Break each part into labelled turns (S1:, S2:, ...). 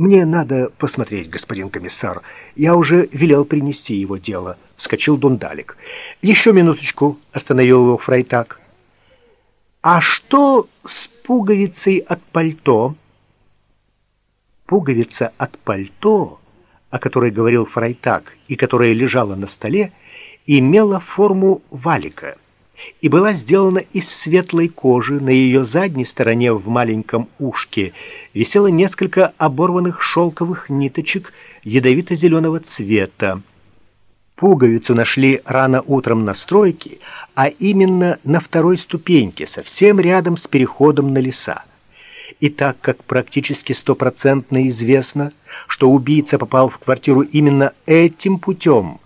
S1: «Мне надо посмотреть, господин комиссар. Я уже велел принести его дело», — вскочил Дундалик. «Еще минуточку», — остановил его Фрайтак. «А что с пуговицей от пальто?» Пуговица от пальто, о которой говорил Фрайтак и которая лежала на столе, имела форму валика и была сделана из светлой кожи. На ее задней стороне в маленьком ушке висело несколько оборванных шелковых ниточек ядовито-зеленого цвета. Пуговицу нашли рано утром на стройке, а именно на второй ступеньке, совсем рядом с переходом на леса. И так как практически стопроцентно известно, что убийца попал в квартиру именно этим путем,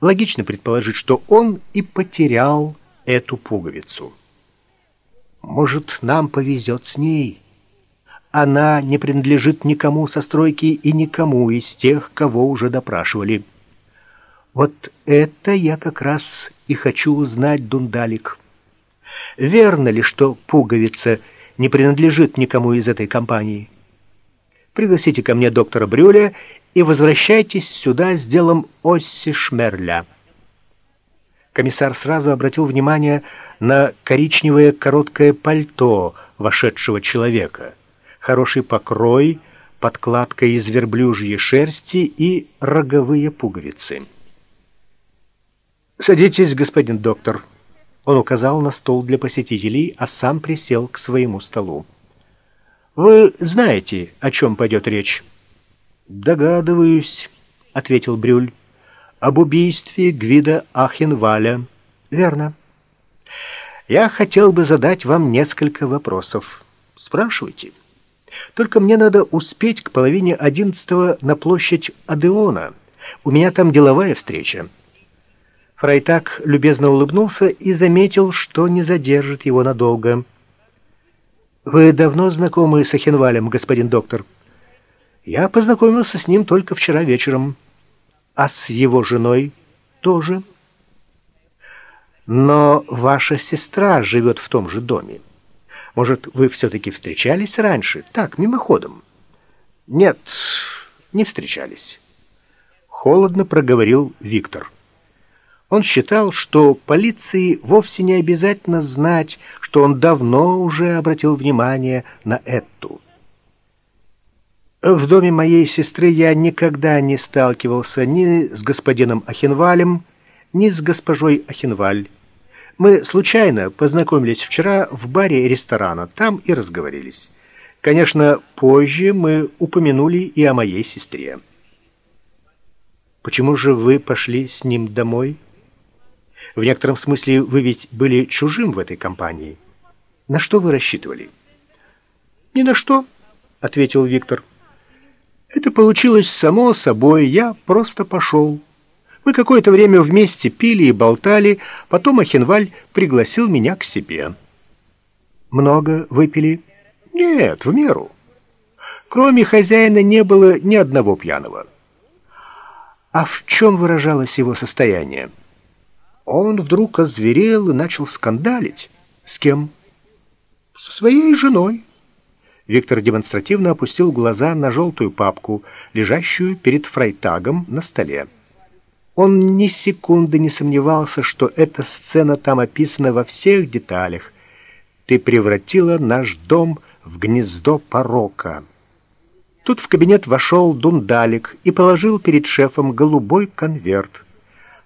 S1: логично предположить, что он и потерял эту пуговицу. Может, нам повезет с ней? Она не принадлежит никому со стройки и никому из тех, кого уже допрашивали. Вот это я как раз и хочу узнать, Дундалик. Верно ли, что пуговица не принадлежит никому из этой компании? Пригласите ко мне доктора Брюля и возвращайтесь сюда с делом Осси Шмерля. Комиссар сразу обратил внимание на коричневое короткое пальто вошедшего человека, хороший покрой, подкладка из верблюжьей шерсти и роговые пуговицы. «Садитесь, господин доктор». Он указал на стол для посетителей, а сам присел к своему столу. «Вы знаете, о чем пойдет речь?» «Догадываюсь», — ответил Брюль об убийстве Гвида Ахенваля. Верно. Я хотел бы задать вам несколько вопросов. Спрашивайте. Только мне надо успеть к половине одиннадцатого на площадь Адеона. У меня там деловая встреча. Фрайтак любезно улыбнулся и заметил, что не задержит его надолго. «Вы давно знакомы с Ахенвалем, господин доктор?» «Я познакомился с ним только вчера вечером» а с его женой тоже. Но ваша сестра живет в том же доме. Может, вы все-таки встречались раньше, так, мимоходом? Нет, не встречались. Холодно проговорил Виктор. Он считал, что полиции вовсе не обязательно знать, что он давно уже обратил внимание на Этту. В доме моей сестры я никогда не сталкивался ни с господином Ахенвалем, ни с госпожой Ахенваль. Мы случайно познакомились вчера в баре ресторана, там и разговорились. Конечно, позже мы упомянули и о моей сестре. Почему же вы пошли с ним домой? В некотором смысле вы ведь были чужим в этой компании. На что вы рассчитывали? Ни на что, ответил Виктор. Это получилось само собой, я просто пошел. Мы какое-то время вместе пили и болтали, потом Ахенваль пригласил меня к себе. Много выпили? Нет, в меру. Кроме хозяина не было ни одного пьяного. А в чем выражалось его состояние? Он вдруг озверел и начал скандалить. С кем? Со своей женой. Виктор демонстративно опустил глаза на желтую папку, лежащую перед фрайтагом на столе. Он ни секунды не сомневался, что эта сцена там описана во всех деталях. «Ты превратила наш дом в гнездо порока». Тут в кабинет вошел Дундалик и положил перед шефом голубой конверт.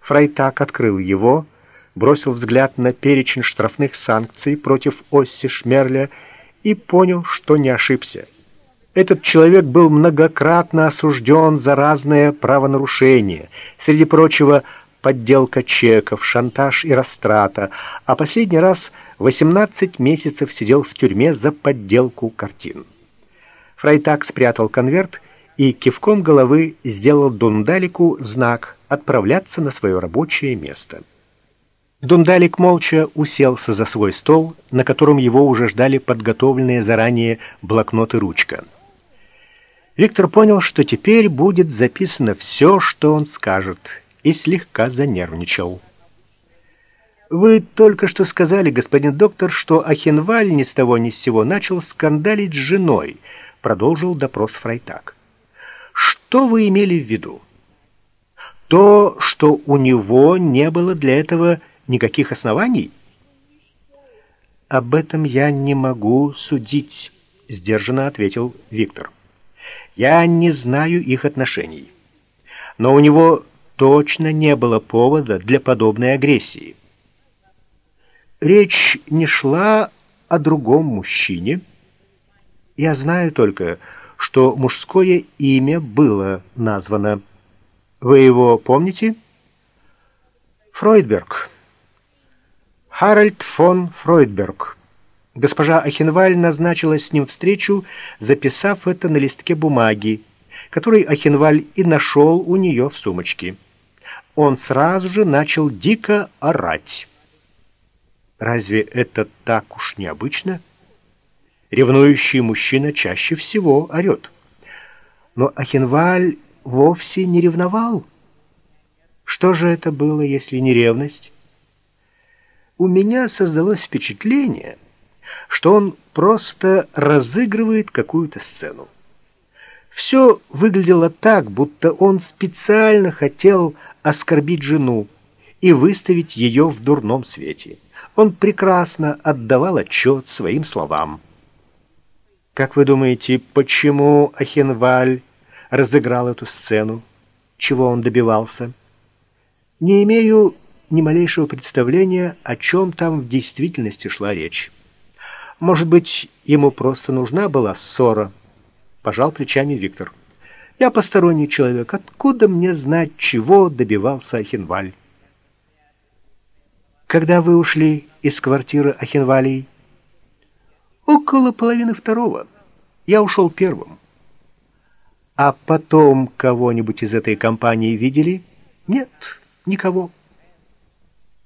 S1: Фрайтак открыл его, бросил взгляд на перечень штрафных санкций против Осси Шмерля и понял, что не ошибся. Этот человек был многократно осужден за разные правонарушения, среди прочего подделка чеков, шантаж и растрата, а последний раз 18 месяцев сидел в тюрьме за подделку картин. Фрайтак спрятал конверт и кивком головы сделал Дундалику знак отправляться на свое рабочее место. Дундалик молча уселся за свой стол, на котором его уже ждали подготовленные заранее блокнот и ручка. Виктор понял, что теперь будет записано все, что он скажет, и слегка занервничал. «Вы только что сказали, господин доктор, что Ахенваль ни с того ни с сего начал скандалить с женой», продолжил допрос Фрайтак. Что вы имели в виду? То, что у него не было для этого никаких оснований? Об этом я не могу судить, сдержанно ответил Виктор. Я не знаю их отношений. Но у него точно не было повода для подобной агрессии. Речь не шла о другом мужчине. Я знаю только, что мужское имя было названо. Вы его помните? Фройдберг. Харальд фон Фройдберг. Госпожа Ахенваль назначила с ним встречу, записав это на листке бумаги, который Ахенваль и нашел у нее в сумочке. Он сразу же начал дико орать. Разве это так уж необычно? Ревнующий мужчина чаще всего орет. Но Ахенваль вовсе не ревновал. Что же это было, если не ревность? У меня создалось впечатление, что он просто разыгрывает какую-то сцену. Все выглядело так, будто он специально хотел оскорбить жену и выставить ее в дурном свете. Он прекрасно отдавал отчет своим словам. Как вы думаете, почему Ахенваль разыграл эту сцену? Чего он добивался? Не имею ни малейшего представления, о чем там в действительности шла речь. Может быть, ему просто нужна была ссора, пожал плечами Виктор. Я посторонний человек, откуда мне знать, чего добивался Ахенваль? Когда вы ушли из квартиры Ахенвалей? Около половины второго. Я ушел первым. А потом кого-нибудь из этой компании видели? Нет, никого.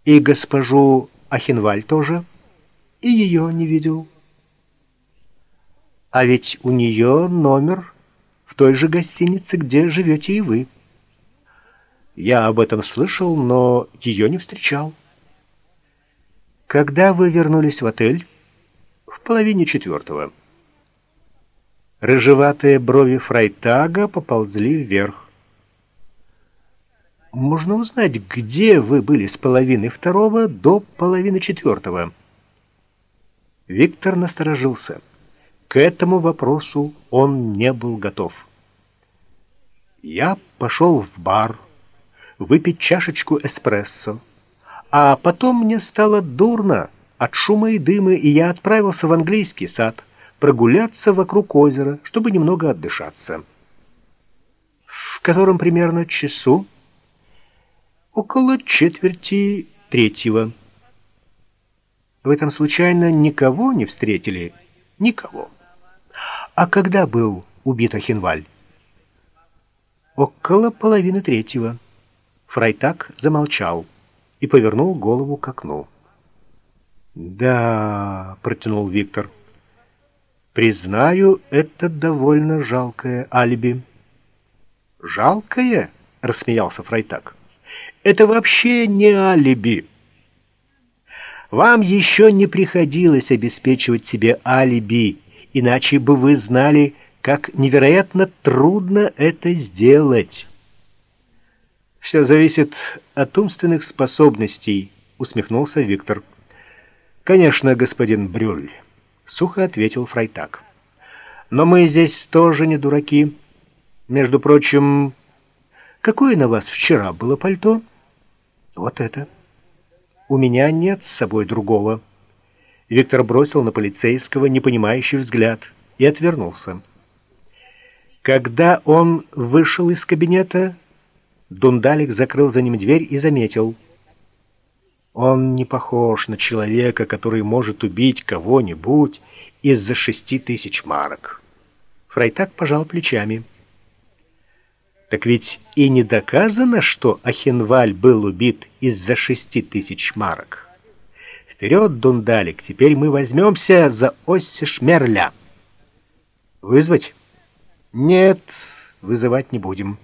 S1: И госпожу Ахенваль тоже? И ее не видел. А ведь у нее номер в той же гостинице, где живете и вы. Я об этом слышал, но ее не встречал. Когда вы вернулись в отель? В половине четвертого. Рыжеватые брови Фрайтага поползли вверх. Можно узнать, где вы были с половины второго до половины четвертого? Виктор насторожился. К этому вопросу он не был готов. Я пошел в бар выпить чашечку эспрессо, а потом мне стало дурно от шума и дыма, и я отправился в английский сад прогуляться вокруг озера, чтобы немного отдышаться. В котором примерно часу? Около четверти третьего. Вы там случайно никого не встретили? Никого. А когда был убит Ахенваль? Около половины третьего. Фрайтак замолчал и повернул голову к окну. «Да», — протянул Виктор, — «признаю, это довольно жалкое алиби». «Жалкое?» — рассмеялся Фрайтак. «Это вообще не алиби». Вам еще не приходилось обеспечивать себе алиби, иначе бы вы знали, как невероятно трудно это сделать. Все зависит от умственных способностей, усмехнулся Виктор. Конечно, господин Брюль, сухо ответил Фрайтак. Но мы здесь тоже не дураки. Между прочим, какое на вас вчера было пальто? Вот это. У меня нет с собой другого. Виктор бросил на полицейского непонимающий взгляд и отвернулся. Когда он вышел из кабинета, Дундалик закрыл за ним дверь и заметил. Он не похож на человека, который может убить кого-нибудь из-за шести тысяч марок. Фрайтак пожал плечами. Так ведь и не доказано, что Ахенваль был убит из-за шести тысяч марок. Вперед, Дундалик, теперь мы возьмемся за Осси Шмерля. Вызвать? Нет, вызывать не будем.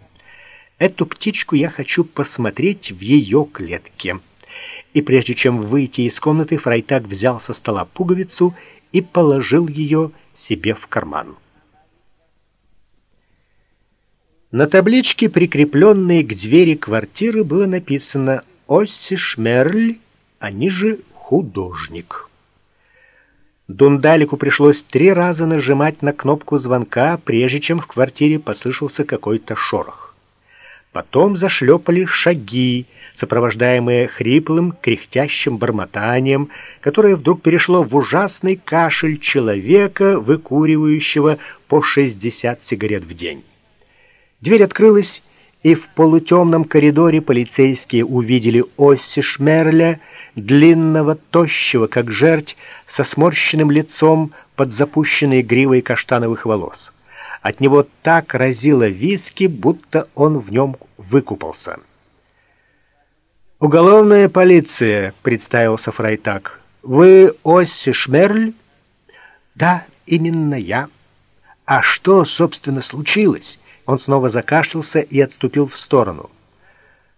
S1: Эту птичку я хочу посмотреть в ее клетке. И прежде чем выйти из комнаты, Фрайтак взял со стола пуговицу и положил ее себе в карман. На табличке, прикрепленной к двери квартиры, было написано «Осси Шмерль», а ниже «Художник». Дундалику пришлось три раза нажимать на кнопку звонка, прежде чем в квартире послышался какой-то шорох. Потом зашлепали шаги, сопровождаемые хриплым, кряхтящим бормотанием, которое вдруг перешло в ужасный кашель человека, выкуривающего по 60 сигарет в день. Дверь открылась, и в полутемном коридоре полицейские увидели Осси Шмерля, длинного, тощего, как жерть, со сморщенным лицом под запущенной гривой каштановых волос. От него так разило виски, будто он в нем выкупался. «Уголовная полиция», — представился Фрайтак. «Вы Осси Шмерль?» «Да, именно я». «А что, собственно, случилось?» Он снова закашлялся и отступил в сторону.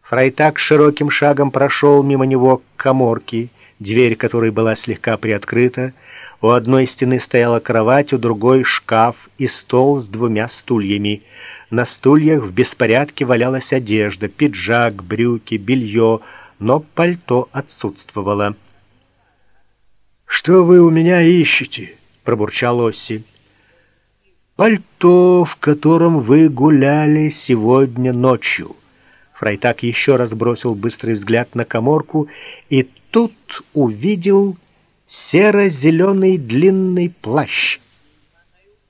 S1: Фрайтак широким шагом прошел мимо него к коморке, дверь которой была слегка приоткрыта. У одной стены стояла кровать, у другой — шкаф и стол с двумя стульями. На стульях в беспорядке валялась одежда, пиджак, брюки, белье, но пальто отсутствовало. «Что вы у меня ищете?» — пробурчал Осси пальто, в котором вы гуляли сегодня ночью». Фрайтак еще раз бросил быстрый взгляд на коморку и тут увидел серо-зеленый длинный плащ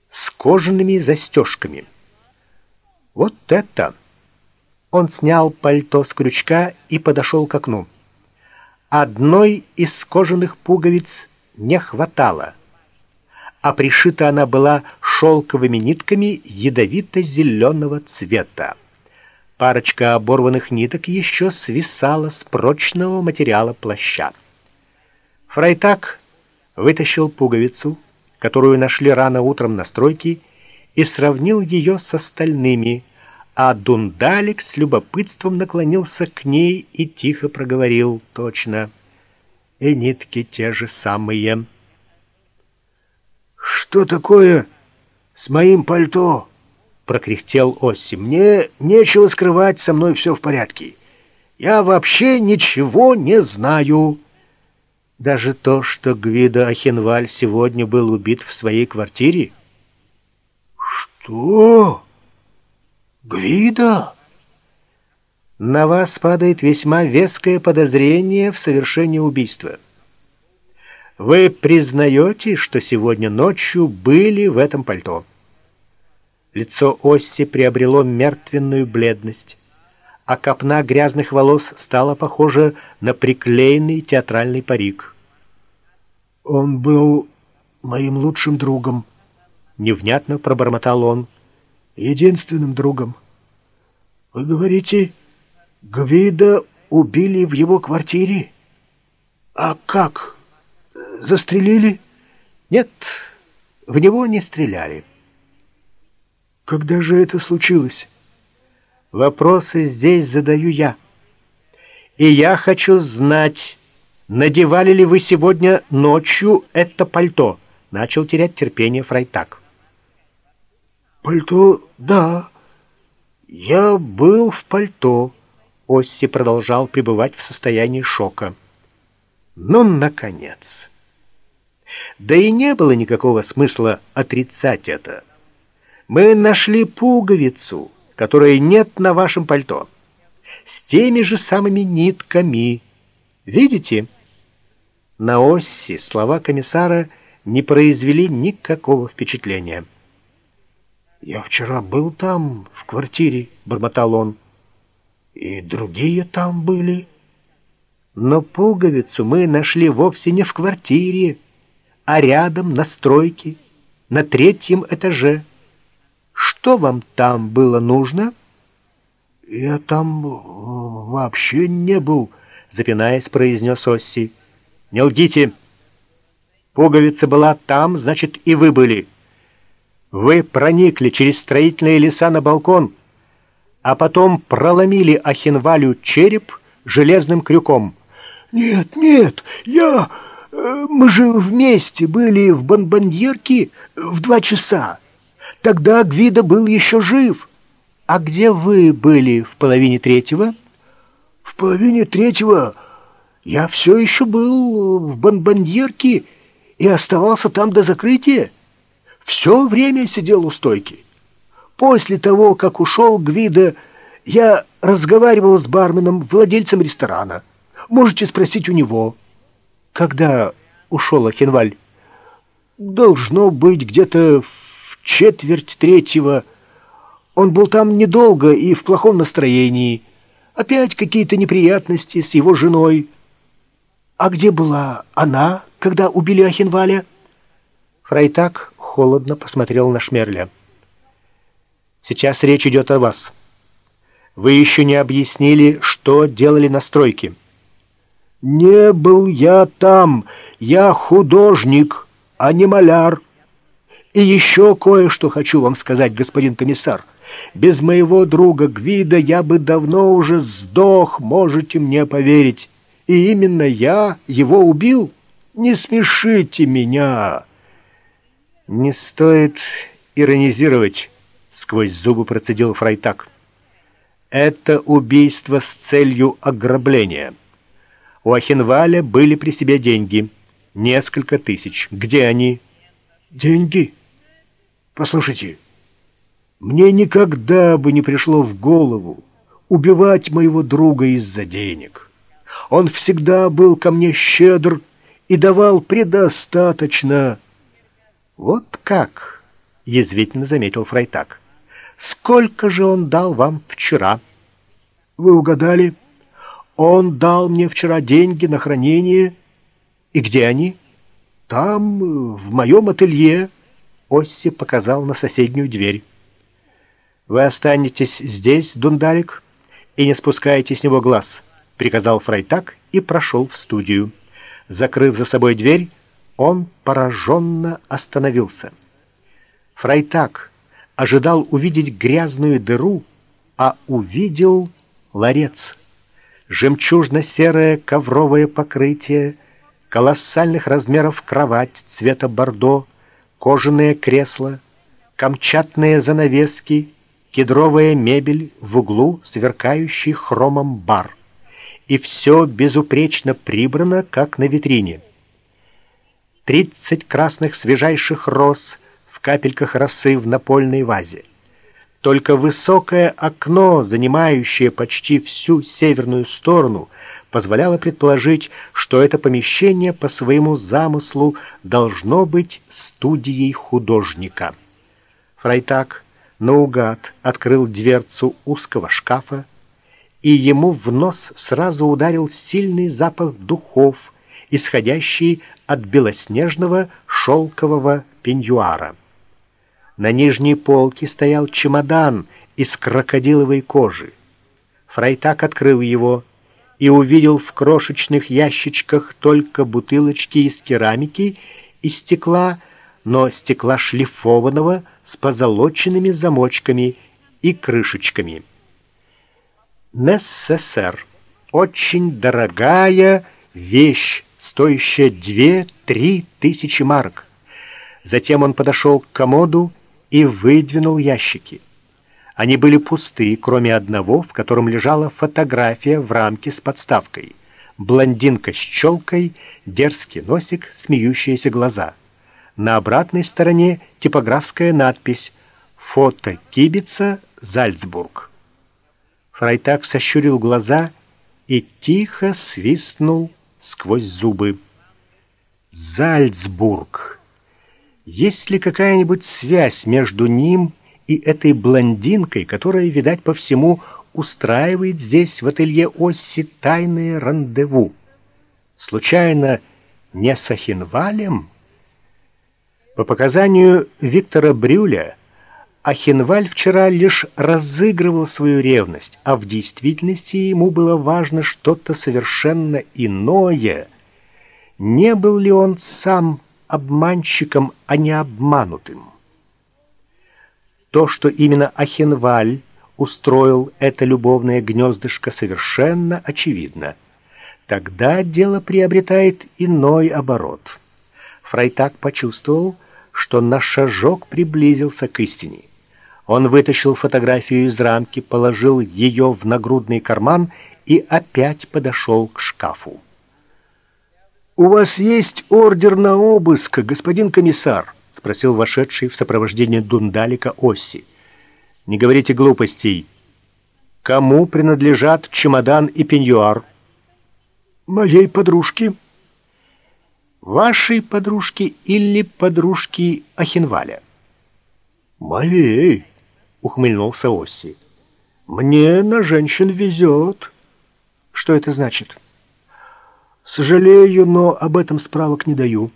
S1: с кожаными застежками. Вот это! Он снял пальто с крючка и подошел к окну. Одной из кожаных пуговиц не хватало а пришита она была шелковыми нитками ядовито-зеленого цвета. Парочка оборванных ниток еще свисала с прочного материала плаща. Фрайтак вытащил пуговицу, которую нашли рано утром на стройке, и сравнил ее с остальными, а Дундалик с любопытством наклонился к ней и тихо проговорил точно. «И нитки те же самые». «Что такое с моим пальто?» — прокряхтел Осси. «Мне нечего скрывать, со мной все в порядке. Я вообще ничего не знаю». Даже то, что Гвидо Ахенваль сегодня был убит в своей квартире? «Что? Гвидо?» «На вас падает весьма веское подозрение в совершении убийства». Вы признаете, что сегодня ночью были в этом пальто? Лицо Осси приобрело мертвенную бледность, а копна грязных волос стала похожа на приклеенный театральный парик. Он был моим лучшим другом, невнятно пробормотал он. Единственным другом. Вы говорите, Гвида убили в его квартире? А как? Застрелили? Нет, в него не стреляли. Когда же это случилось? Вопросы здесь задаю я. И я хочу знать, надевали ли вы сегодня ночью это пальто? Начал терять терпение Фрайтак. Пальто, да. Я был в пальто. Осси продолжал пребывать в состоянии шока. Ну, наконец! Да и не было никакого смысла отрицать это. Мы нашли пуговицу, которой нет на вашем пальто, с теми же самыми нитками. Видите? На оси слова комиссара не произвели никакого впечатления. «Я вчера был там, в квартире», — бормотал он. «И другие там были». «Но пуговицу мы нашли вовсе не в квартире», а рядом, на стройке, на третьем этаже. Что вам там было нужно? Я там э, вообще не был, запинаясь, произнес Осси. Не лгите. Пуговица была там, значит, и вы были. Вы проникли через строительные леса на балкон, а потом проломили Ахинвалю череп железным крюком. Нет, нет, я... Мы же вместе были в Бонбоньерке в два часа. Тогда Гвида был еще жив. а где вы были в половине третьего?
S2: В половине третьего я все еще был в бонбоньерке и оставался там до закрытия. Все время сидел у стойки. После того, как ушел Гвида, я разговаривал с барменом, владельцем ресторана. Можете спросить у него.
S1: Когда ушел Ахенваль?
S2: Должно быть где-то в четверть третьего. Он был там недолго и в плохом настроении. Опять какие-то неприятности с его женой. А где была она, когда убили Ахенваля?
S1: Фрайтак холодно посмотрел на Шмерля. «Сейчас речь идет о вас. Вы еще не объяснили, что делали на стройке».
S2: «Не был я там. Я художник, а не маляр. И еще кое-что хочу вам сказать, господин комиссар. Без моего друга Гвида я бы давно уже сдох, можете мне поверить. И именно я его убил. Не смешите меня».
S1: «Не стоит иронизировать», — сквозь зубы процедил Фрайтак. «Это убийство с целью ограбления. У Ахенваля были при себе деньги. Несколько тысяч. Где они?»
S2: «Деньги? Послушайте, мне никогда бы не пришло в голову убивать моего друга из-за денег. Он всегда был ко мне щедр и давал предостаточно».
S1: «Вот как?» — язвительно заметил Фрайтак. «Сколько же он дал вам вчера?»
S2: «Вы угадали. Он дал мне вчера деньги на хранение.
S1: И где они?»
S2: «Там, в моем ателье».
S1: Осси показал на соседнюю дверь. «Вы останетесь здесь, Дундалик, и не спускайте с него глаз», — приказал Фрайтак и прошел в студию. Закрыв за собой дверь, он пораженно остановился. Фрайтак ожидал увидеть грязную дыру, а увидел ларец. Жемчужно-серое ковровое покрытие, колоссальных размеров кровать цвета бордо, кожаные кресла, камчатные занавески, кедровая мебель в углу, сверкающий хромом бар. И все безупречно прибрано, как на витрине. Тридцать красных свежайших роз в капельках росы в напольной вазе. Только высокое окно, занимающее почти всю северную сторону, позволяло предположить, что это помещение по своему замыслу должно быть студией художника. Фрайтак наугад открыл дверцу узкого шкафа, и ему в нос сразу ударил сильный запах духов, исходящий от белоснежного шелкового пеньюара. На нижней полке стоял чемодан из крокодиловой кожи. Фрайтак открыл его и увидел в крошечных ящичках только бутылочки из керамики и стекла, но стекла шлифованного с позолоченными замочками и крышечками. Нессесер. Очень дорогая вещь стоящая две-три тысячи марок. Затем он подошел к комоду и выдвинул ящики. Они были пусты, кроме одного, в котором лежала фотография в рамке с подставкой. Блондинка с челкой, дерзкий носик, смеющиеся глаза. На обратной стороне типографская надпись «Фото Кибица, Зальцбург». Фрайтак сощурил глаза и тихо свистнул сквозь зубы. Зальцбург. Есть ли какая-нибудь связь между ним и этой блондинкой, которая, видать, по всему устраивает здесь, в ателье Осси, тайное рандеву? Случайно не с Ахинвалем? По показанию Виктора Брюля, Ахинваль вчера лишь разыгрывал свою ревность, а в действительности ему было важно что-то совершенно иное. Не был ли он сам обманщиком, а не обманутым? То, что именно Ахинваль устроил это любовное гнездышко, совершенно очевидно. Тогда дело приобретает иной оборот. Фрайтак почувствовал, что на шажок приблизился к истине. Он вытащил фотографию из рамки, положил ее в нагрудный карман и опять подошел к шкафу.
S2: «У вас есть ордер на обыск, господин комиссар?» — спросил вошедший в сопровождении Дундалика Осси.
S1: «Не говорите глупостей. Кому принадлежат чемодан и пеньюар?»
S2: «Моей подружке».
S1: «Вашей подружке или подружки Ахинваля?»
S2: «Моей», — ухмыльнулся Осси. «Мне на женщин везет».
S1: «Что это значит?»
S2: «Сожалею, но об этом справок не даю».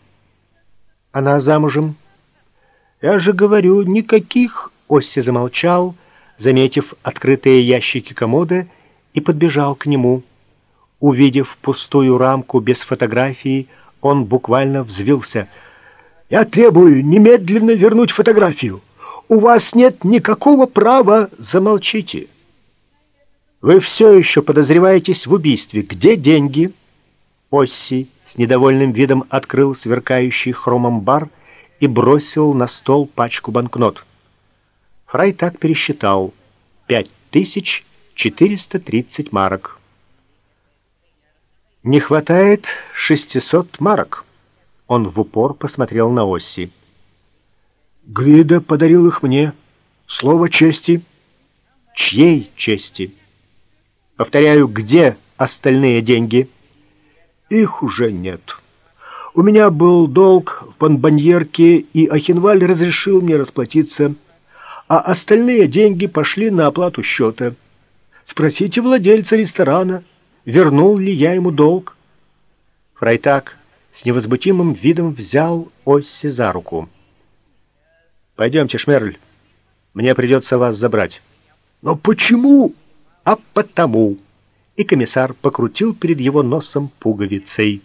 S1: «Она замужем?»
S2: «Я же говорю, никаких...»
S1: Осси замолчал, заметив открытые ящики комода, и подбежал к нему. Увидев пустую рамку без фотографии, он буквально взвился.
S2: «Я требую немедленно вернуть фотографию. У вас нет никакого права...»
S1: «Замолчите. Вы все еще подозреваетесь в убийстве. Где деньги?» Осси с недовольным видом открыл сверкающий хромом бар и бросил на стол пачку банкнот. Фрай так пересчитал. Пять тысяч четыреста тридцать марок. «Не хватает шестисот марок». Он в упор посмотрел на Осси.
S2: «Гвида подарил их мне. Слово чести».
S1: «Чьей чести?» «Повторяю, где остальные деньги?»
S2: «Их уже нет. У меня был долг в Бонбоньерке, и Ахинваль разрешил мне расплатиться, а остальные деньги пошли на оплату счета. Спросите владельца ресторана» вернул ли я ему долг.
S1: Фрайтак с невозмутимым видом взял Осси за руку. «Пойдемте, Шмерль, мне придется вас забрать».
S2: «Но почему?»
S1: «А потому». И комиссар покрутил перед его носом пуговицей.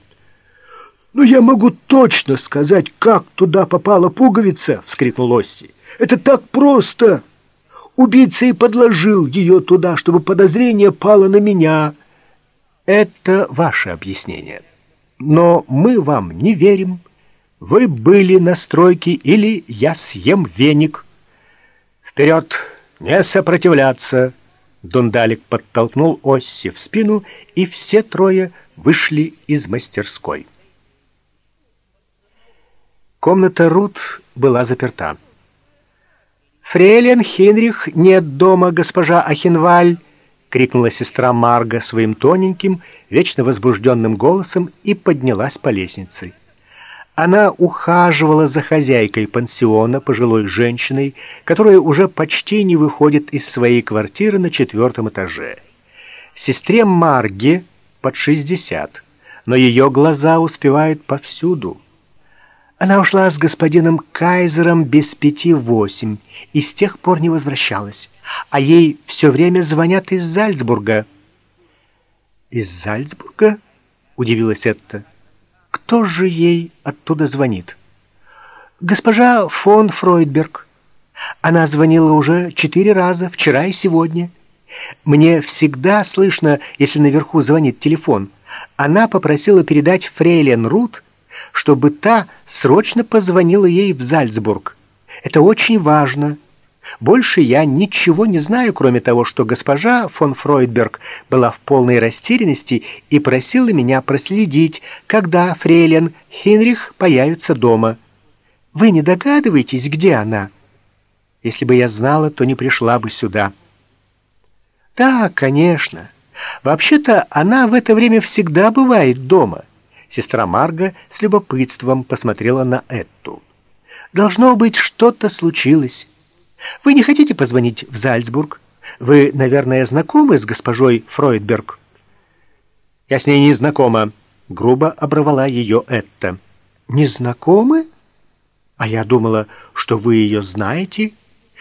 S2: «Но я могу точно сказать, как туда попала пуговица!» — вскрикнул Осси. «Это так просто! Убийца и подложил ее туда, чтобы подозрение пало на меня».
S1: Это ваше объяснение. Но мы вам не верим. Вы были на стройке или я съем веник. Вперед, не сопротивляться. Дундалик подтолкнул Осси в спину, и все трое вышли из мастерской. Комната Рут была заперта. «Фрейлин Хенрих нет дома, госпожа Ахенваль», — крикнула сестра Марга своим тоненьким, вечно возбужденным голосом и поднялась по лестнице. Она ухаживала за хозяйкой пансиона, пожилой женщиной, которая уже почти не выходит из своей квартиры на четвертом этаже. Сестре Марге под шестьдесят, но ее глаза успевают повсюду. Она ушла с господином Кайзером без пяти восемь и с тех пор не возвращалась, а ей все время звонят из Зальцбурга. «Из Зальцбурга?» — удивилась Этта. «Кто же ей оттуда звонит?» «Госпожа фон Фройдберг. Она звонила уже четыре раза, вчера и сегодня. Мне всегда слышно, если наверху звонит телефон. Она попросила передать фрейлен Рут, чтобы та срочно позвонила ей в Зальцбург. Это очень важно. Больше я ничего не знаю, кроме того, что госпожа фон Фройдберг была в полной растерянности и просила меня проследить, когда фрейлин Хенрих появится дома. Вы не догадываетесь, где она? Если бы я знала, то не пришла бы сюда. Да, конечно. Вообще-то она в это время всегда бывает дома. Сестра Марга с любопытством посмотрела на Этту. «Должно быть, что-то случилось. Вы не хотите позвонить в Зальцбург? Вы, наверное, знакомы с госпожой Фройдберг?» «Я с ней не знакома», — грубо оборвала ее Этта. «Не знакомы? А я думала, что вы ее знаете.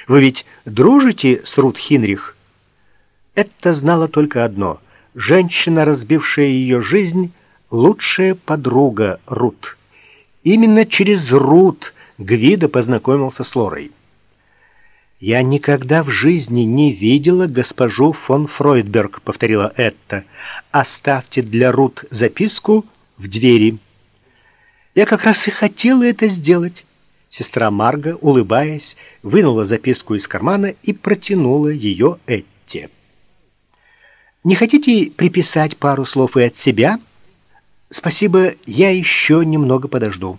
S1: Вы ведь дружите с Рут Хинрих?» Этта знала только одно — женщина, разбившая ее жизнь — лучшая подруга Рут. Именно через Рут Гвида познакомился с Лорой. «Я никогда в жизни не видела госпожу фон Фройдберг», — повторила Этта. «Оставьте для Рут записку в двери». «Я как раз и хотела это сделать. Сестра Марга, улыбаясь, вынула записку из кармана и протянула ее Этте. «Не хотите приписать пару слов и от себя?» «Спасибо, я еще немного подожду».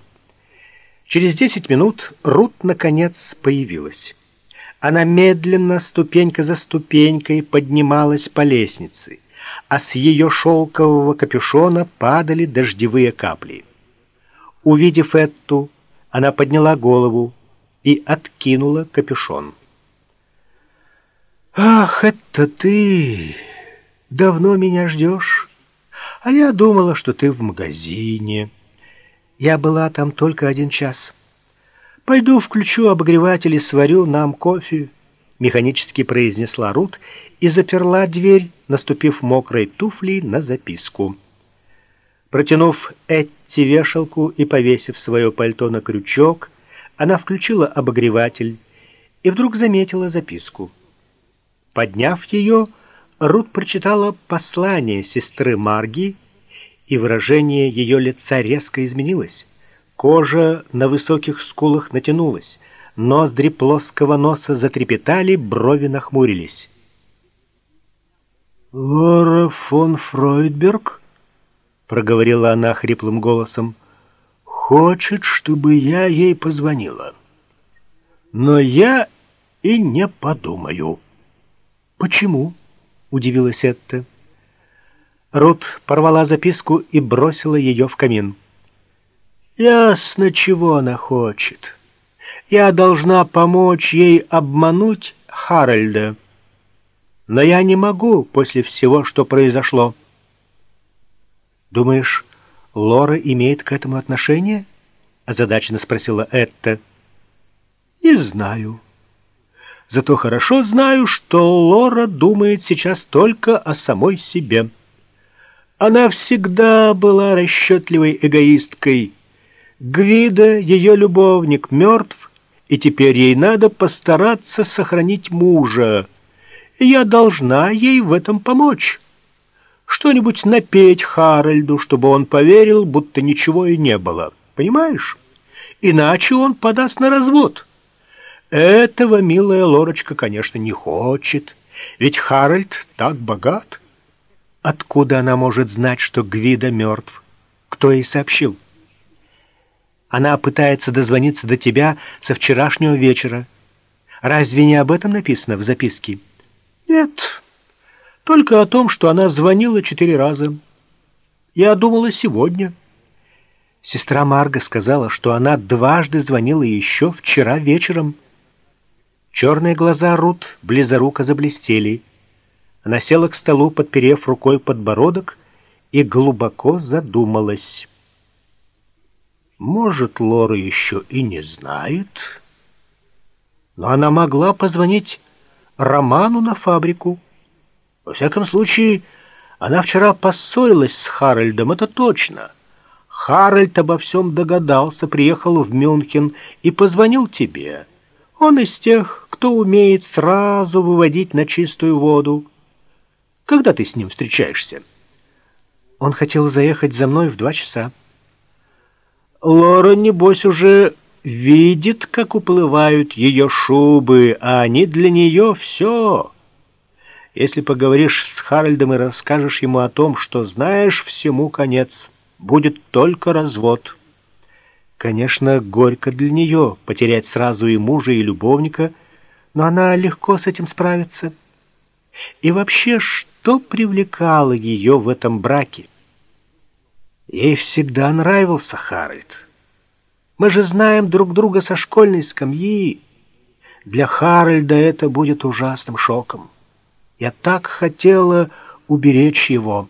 S1: Через десять минут Рут, наконец, появилась. Она медленно, ступенька за ступенькой, поднималась по лестнице, а с ее шелкового капюшона падали дождевые капли. Увидев эту, она подняла голову и откинула капюшон. «Ах, это ты! Давно меня ждешь? А я думала, что ты в магазине». Я была там только один час. Пойду включу обогреватель и сварю нам кофе, механически произнесла Рут и заперла дверь, наступив мокрой туфлей на записку. Протянув Этти вешалку и повесив свое пальто на крючок, она включила обогреватель и вдруг заметила записку. Подняв ее, Рут прочитала послание сестры Марги, и выражение ее лица резко изменилось. Кожа на высоких скулах натянулась, ноздри плоского носа затрепетали, брови нахмурились. «Лора фон Фройдберг?» — проговорила она хриплым голосом. «Хочет, чтобы я ей позвонила. Но я и не подумаю». «Почему?» — удивилась Этта. Рут порвала записку и бросила ее в камин. «Ясно, чего она хочет. Я должна помочь ей обмануть Харальда. Но я не могу после всего, что произошло». «Думаешь, Лора имеет к этому отношение?» — озадаченно спросила Этта. «Не знаю. Зато хорошо знаю, что Лора думает сейчас только о самой себе». Она всегда была расчетливой эгоисткой. Гвида, ее любовник, мертв, и теперь ей надо постараться сохранить мужа. я должна ей в этом помочь. Что-нибудь напеть Харальду, чтобы он поверил, будто ничего и не было. Понимаешь? Иначе он подаст на развод. Этого милая Лорочка, конечно, не хочет, ведь Харальд так богат. Откуда она может знать, что Гвида мертв? Кто ей сообщил? Она пытается дозвониться до тебя со вчерашнего вечера. Разве не об этом написано в записке? Нет, только о том, что она звонила четыре раза. Я думала сегодня. Сестра Марга сказала, что она дважды звонила еще вчера вечером. Черные глаза Рут близоруко заблестели. Она села к столу, подперев рукой подбородок, и глубоко задумалась. Может, Лора еще и не знает, но она могла позвонить Роману на фабрику. Во всяком случае, она вчера поссорилась с Харальдом, это точно. Харальд обо всем догадался, приехал в Мюнхен и позвонил тебе. Он из тех, кто умеет сразу выводить на чистую воду. Когда ты с ним встречаешься? Он хотел заехать за мной в два часа. Лора, небось, уже видит, как уплывают ее шубы, а они для нее все. Если поговоришь с Харальдом и расскажешь ему о том, что знаешь, всему конец. Будет только развод. Конечно, горько для нее потерять сразу и мужа, и любовника, но она легко с этим справится. И вообще, что привлекало ее в этом браке? Ей всегда нравился Харальд. Мы же знаем друг друга со школьной скамьи. Для Харальда это будет ужасным шоком. Я так хотела уберечь его.